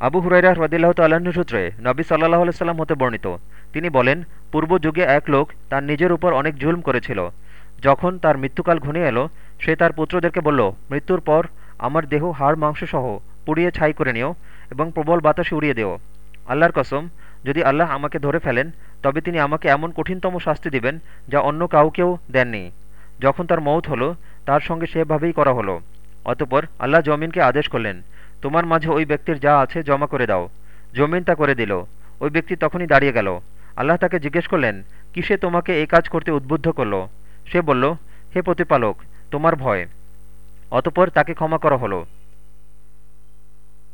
আবু হুরাইরা হ্রদিল্লাহ তাল্লাহ্ন সূত্রে নবী সাল্লাহ আলাইসাল্লাম হতে বর্ণিত। তিনি বলেন, পূর্ব যুগে এক লোক তার নিজের উপর অনেক জুলম করেছিল। যখন তার মৃত্যুকাল ঘনিয়ে এলো, সে তার পুত্রদেরকে বলল, মৃত্যুর পর আমার দেহ, হাড়, মাংসসহ পুড়িয়ে ছাই করে নিও এবং প্রবল বাতাসে উড়িয়ে দিও। আল্লাহর কসম, যদি আল্লাহ আমাকে ধরে ফেলেন, তবে তিনি আমাকে এমন কঠিনতম শাস্তি দিবেন যা অন্য কাউকেও দেননি। যখন তার মৌত হলো, তার সঙ্গে সেভাবেই করা হলো। অতপর আল্লাহ জমিনকে আদেশ করলেন তোমার মাঝে ওই ব্যক্তির যা আছে জমা করে দাও জমিন তা করে দিল। ওই ব্যক্তি তখনই দাঁড়িয়ে গেল। আল্লাহ তাকে জিজ্ঞেস করলেন, কিসে তোমাকে এই কাজ করতে উদ্বুদ্ধ করল? সে বলল, হে প্রতিপালক, তোমার ভয়। অতপর তাকে ক্ষমা করা হলো।